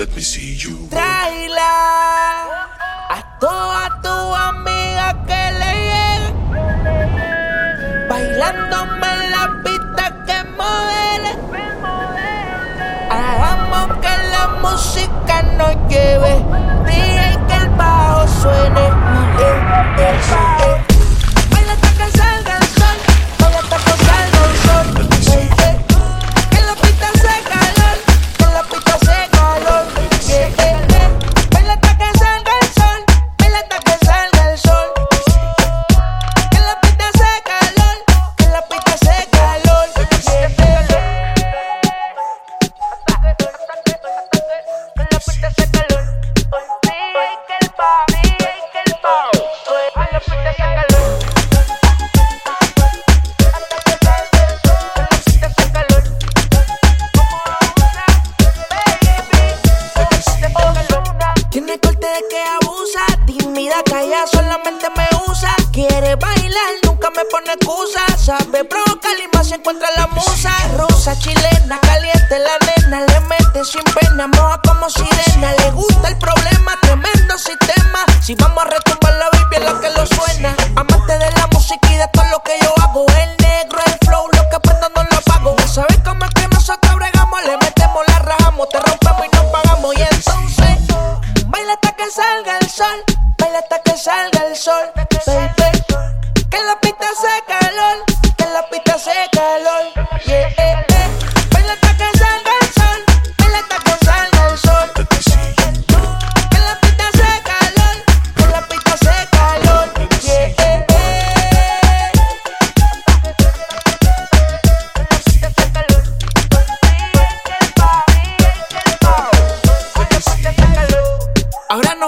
Let me see you. Traila a todas tu amigas que le lleguen. Bailándome en la pista que modele. Hagamos que la música nos lleve. Que abusa, tímida, calla, solamente me usa. Quiere bailar, nunca me pone excusa. Sabe provocar y más si encuentra la musa. Rusa, chilena, caliente la nena, le mete sin pena, moja como sirena. Le gusta el problema, tremendo sistema. Si vamos a retumbar sal the sol.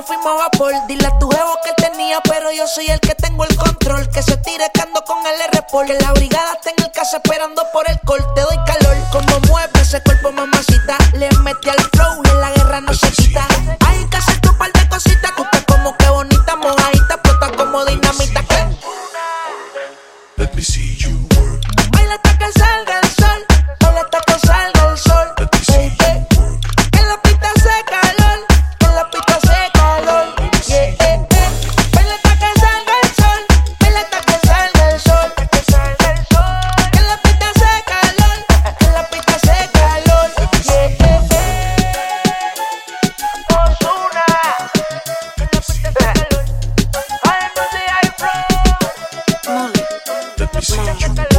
nos fuimos a vapor. Dile a tu jevo que él tenía, pero yo soy el que tengo el control. Que se tire cando con el r -Pol. Que la brigada está en el caso esperando por el call. Te doy calor, como mueve ese cuerpo mamacita. Le metí al flow Sound.